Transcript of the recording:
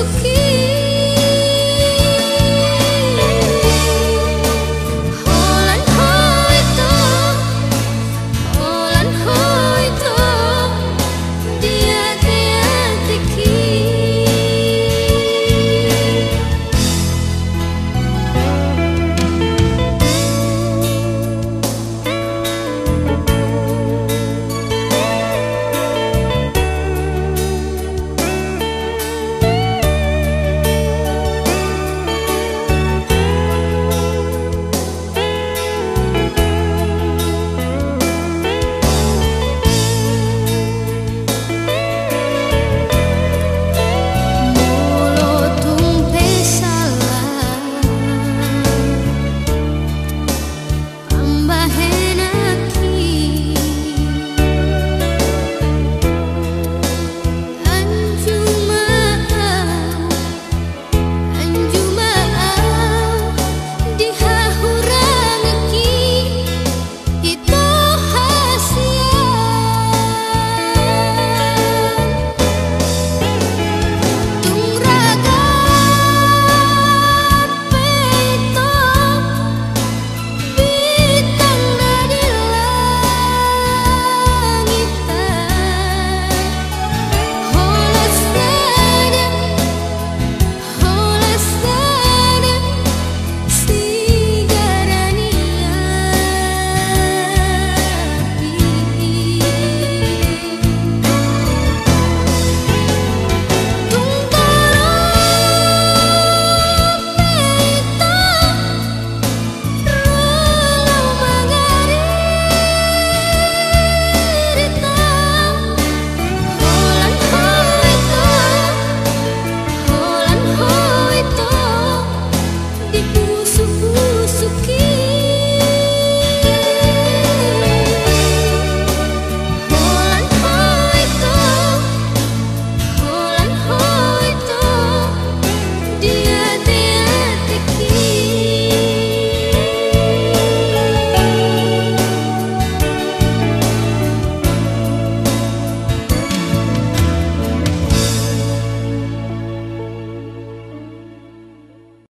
to